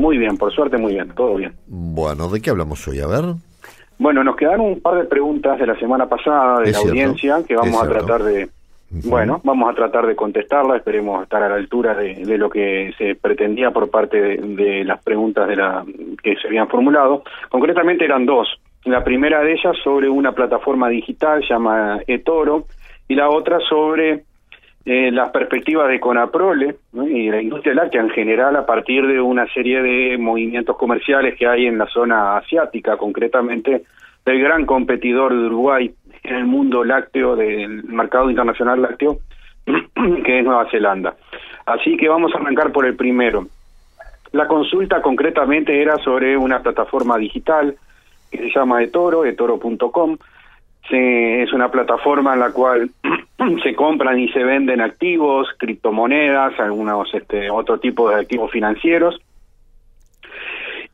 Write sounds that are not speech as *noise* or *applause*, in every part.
Muy, bien, por suerte muy bien, todo bien. Bueno, ¿de qué hablamos hoy? A ver. Bueno, nos quedaron un par de preguntas de la semana pasada de Es la cierto, audiencia que vamos a tratar de, bueno, vamos a tratar de contestarlas, esperemos estar a la altura de, de lo que se pretendía por parte de, de las preguntas de la que se habían formulado. Concretamente eran dos. La primera de ellas sobre una plataforma digital llamada eToro y la otra sobre eh, las perspectivas de Conaprole y la industria láctea en general a partir de una serie de movimientos comerciales que hay en la zona asiática, concretamente del gran competidor de Uruguay en el mundo lácteo, del mercado internacional lácteo, *clears throat* que es Nueva Zelanda. Así que vamos a arrancar por el primero. La consulta concretamente era sobre una plataforma digital que se llama eToro, etoro.com, se- es una plataforma en la cual *clears throat* se compran y se venden activos, criptomonedas, algunos este, otro tipo de activos financieros.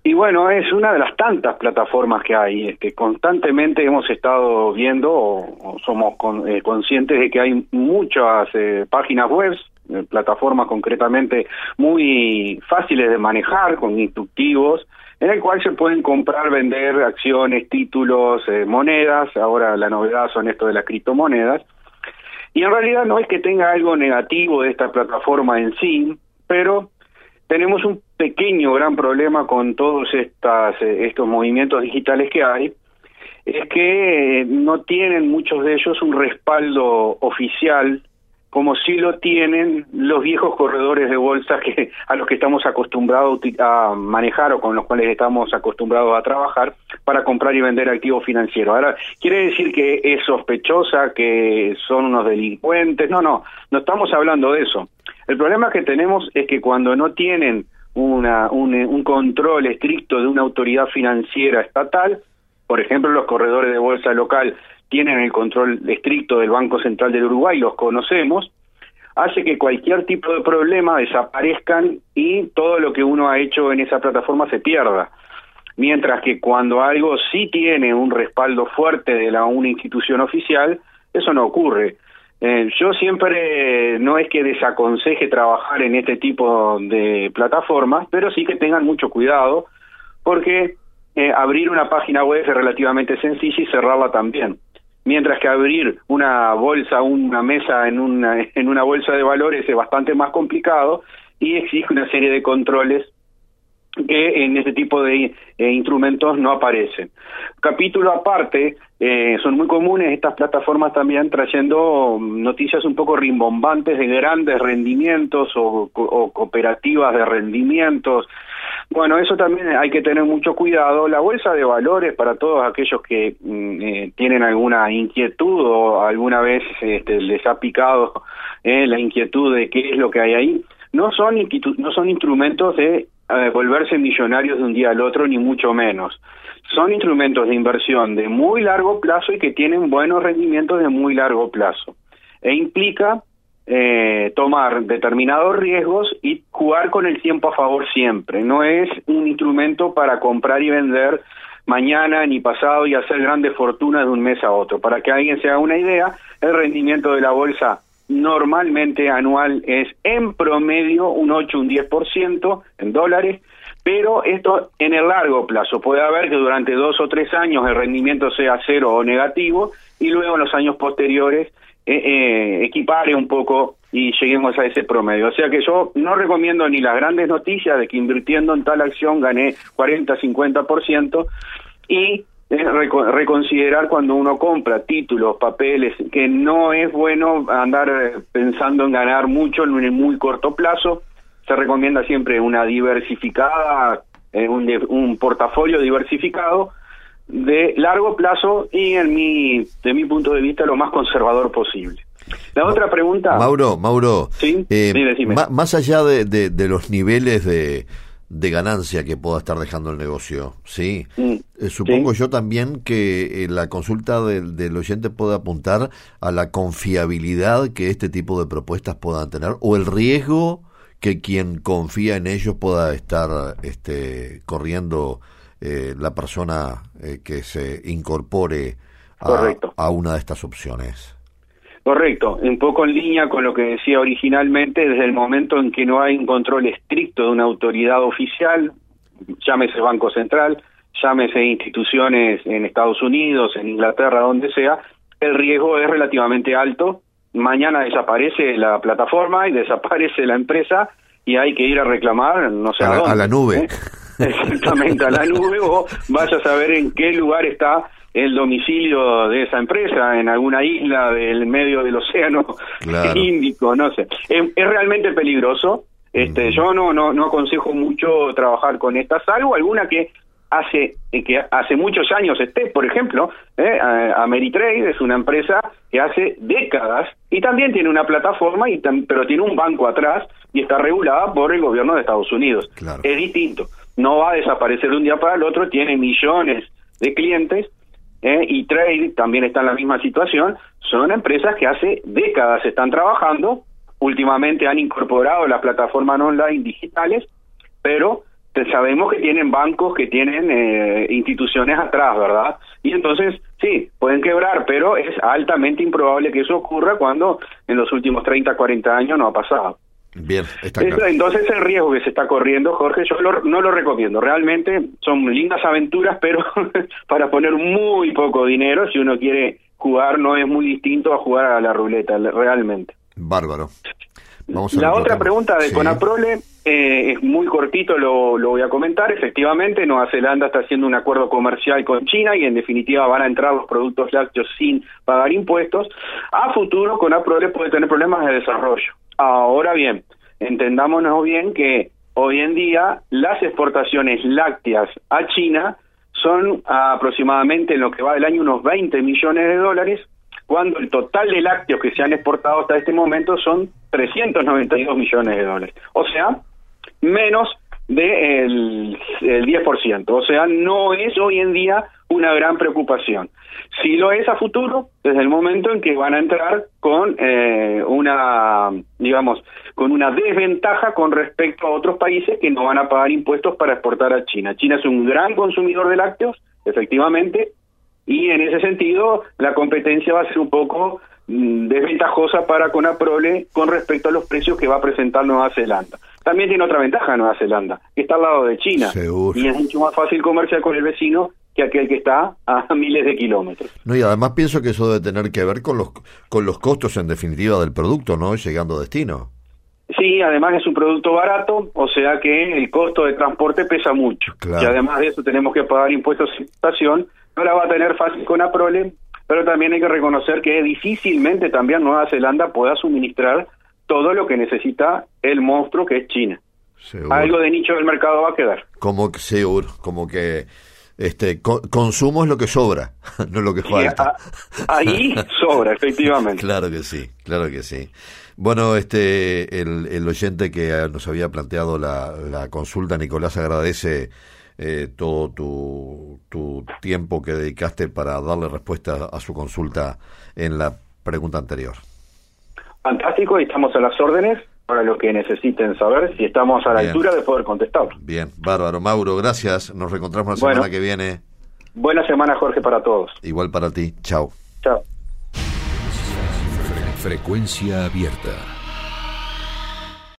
Y bueno, es una de las tantas plataformas que hay. Este, constantemente hemos estado viendo o, somos eh, conscientes de que hay muchas eh, páginas web, plataformas concretamente muy fáciles de manejar, con instructivos, en el cual se pueden comprar, vender acciones, títulos, eh, monedas. Ahora la novedad son esto de las criptomonedas. Y en realidad no es que tenga algo negativo de esta plataforma en sí, pero tenemos un pequeño gran problema con todos estas, eh, estos movimientos digitales que hay, es que eh, no tienen muchos de ellos un respaldo oficial como sí lo tienen los viejos corredores de bolsa que a los que estamos acostumbrados a manejar o con los cuales estamos acostumbrados a trabajar para comprar y vender activos financieros. Ahora, ¿quiere decir que es sospechosa, que son unos delincuentes? No, no, no estamos hablando de eso. El problema que tenemos es que cuando no tienen una, un, un control estricto de una autoridad financiera estatal, por ejemplo, los corredores de bolsa local tienen el control estricto del Banco Central del Uruguay, los conocemos, hace que cualquier tipo de problema desaparezcan y todo lo que uno ha hecho en esa plataforma se pierda. Mientras que cuando algo sí tiene un respaldo fuerte de la una institución oficial, eso no ocurre. Eh, yo siempre no es que desaconseje trabajar en este tipo de plataformas, pero sí que tengan mucho cuidado, porque eh, abrir una página web es relativamente sencilla y cerrarla también. Mientras que abrir una bolsa, una mesa en una, *laughs* en una bolsa de valores es bastante más complicado y exige una serie de controles que en este tipo de eh, instrumentos no aparecen. Capítulo aparte, eh, son muy comunes estas plataformas también trayendo noticias un poco rimbombantes de grandes rendimientos o, co- o cooperativas de rendimientos. Bueno, eso también hay que tener mucho cuidado. La bolsa de valores para todos aquellos que mm, eh, tienen alguna inquietud o alguna vez este, les ha picado eh, la inquietud de qué es lo que hay ahí, no son, no son instrumentos de eh, volverse millonarios de un día al otro, ni mucho menos. Son instrumentos de inversión de muy largo plazo y que tienen buenos rendimientos de muy largo plazo. E implica eh, tomar determinados riesgos y jugar con el tiempo a favor siempre. No es un instrumento para comprar y vender mañana ni pasado y hacer grandes fortunas de un mes a otro. Para que alguien se haga una idea, el rendimiento de la bolsa normalmente anual es en promedio un 8, un 10% en dólares, pero esto en el largo plazo. Puede haber que durante dos o tres años el rendimiento sea cero o negativo y luego en los años posteriores eh, eh, equipare un poco y lleguemos a ese promedio. O sea que yo no recomiendo ni las grandes noticias de que invirtiendo en tal acción gané 40, 50% y eh, reco- reconsiderar cuando uno compra títulos, papeles, que no es bueno andar eh, pensando en ganar mucho en un muy corto plazo. Se recomienda siempre una diversificada, un, un portafolio diversificado de largo plazo y en mi de mi punto de vista lo más conservador posible. La otra pregunta, Mauro, Mauro, Sí, eh, sí, más allá de, de- de los niveles de, de ganancia que pueda estar dejando el negocio, ¿sí? Mm, Eh, supongo yo también que eh, la consulta del, del oyente puede apuntar a la confiabilidad que este tipo de propuestas puedan tener o el riesgo que quien confía en ellos pueda estar este, corriendo eh, la persona eh, que se incorpore a, una de estas opciones. Correcto, un poco en línea con lo que decía originalmente, desde el momento en que no hay un control estricto de una autoridad oficial, llámese Banco Central, llámese instituciones en Estados Unidos, en Inglaterra, donde sea, el riesgo es relativamente alto. Mañana desaparece la plataforma y *laughs* desaparece la empresa y hay que ir a reclamar, no sé A a, la- dónde. a la nube. ¿eh? *laughs* *laughs* Exactamente, a la nube o vaya a saber en qué lugar está el domicilio de esa empresa, en alguna isla del medio del océano *laughs* Claro. Índico, no sé. Es, es realmente peligroso. Este, yo no, no no aconsejo mucho trabajar con esta, salvo alguna que hace eh, que hace muchos años esté, por ejemplo, eh, Ameritrade es una empresa que hace décadas y también tiene una plataforma y pero tiene un banco atrás y está regulada por el gobierno de Estados Unidos. Claro. Es distinto. No va a desaparecer de un día para el otro, tiene millones de clientes eh, y Trade también está en la misma situación. Son empresas que hace décadas están trabajando, últimamente han incorporado las plataformas online digitales, pero sabemos que tienen bancos, que tienen eh, instituciones atrás, ¿verdad? Y entonces, sí, pueden quebrar, pero es altamente improbable que eso ocurra cuando en los últimos 30, 40 años no ha pasado. Bien, está claro. entonces el riesgo que se está corriendo, Jorge, yo lo- no lo recomiendo. Realmente son lindas aventuras, pero *laughs* para poner muy poco dinero, si uno quiere jugar, no es muy distinto a jugar a la ruleta, le- realmente. Bárbaro. Vamos a La otra tema. pregunta de Sí. Conaprole eh, es muy cortito, lo, lo voy a comentar. Efectivamente, Nueva Zelanda está haciendo un acuerdo comercial con China y en definitiva van a entrar los productos lácteos sin pagar impuestos. A futuro, Conaprole puede tener problemas de desarrollo. Ahora bien, entendámonos bien que hoy en día las exportaciones lácteas a China son aproximadamente en lo que va del año unos 20 millones de dólares, cuando el total de lácteos que se han exportado hasta este momento son 392 millones de dólares. O sea, menos del el 10%. O sea, no es hoy en día una gran preocupación. Sí lo es a futuro, desde el momento en que van a entrar con eh, una, digamos, con una desventaja con respecto a otros países que no van a pagar impuestos para exportar a China. China es un gran consumidor de lácteos, efectivamente, y en ese sentido la competencia va a ser un poco mm, desventajosa para Conaprole con respecto a los precios que va a presentar Nueva Zelanda. También tiene otra ventaja Nueva Zelanda, que está al lado de China Seguro. y es mucho más fácil comerciar con el vecino que aquel que está a *laughs* miles de kilómetros. No, y además pienso que eso debe tener que ver con los, con los costos en definitiva del producto, ¿no? Llegando a destino. Sí, además es un producto barato, o sea que el costo de transporte pesa mucho. Claro. Y además de eso tenemos que pagar impuestos de exportación. No la va a tener fácil con Aprole, pero también hay que reconocer que difícilmente también Nueva Zelanda pueda suministrar todo lo que necesita el monstruo que es China. Seguro. Algo de nicho del mercado va a quedar. Como que seguro, como que este co- consumo es lo que sobra, *laughs* no lo que falta. a- ahí sobra, efectivamente. Claro que sí, claro que sí. Bueno, este el, el oyente que nos había planteado la, la consulta, Nicolás, agradece eh, todo tu, tu tiempo que dedicaste para darle respuesta a su consulta en la pregunta anterior. Fantástico, y estamos a las órdenes para lo que necesiten saber si estamos a la Bien. altura de poder contestar. Bien, bárbaro. Mauro, gracias. Nos reencontramos la Bueno. semana que viene. Buena semana, Jorge, para todos. Igual para ti. Chao. Chao. Frecuencia abierta.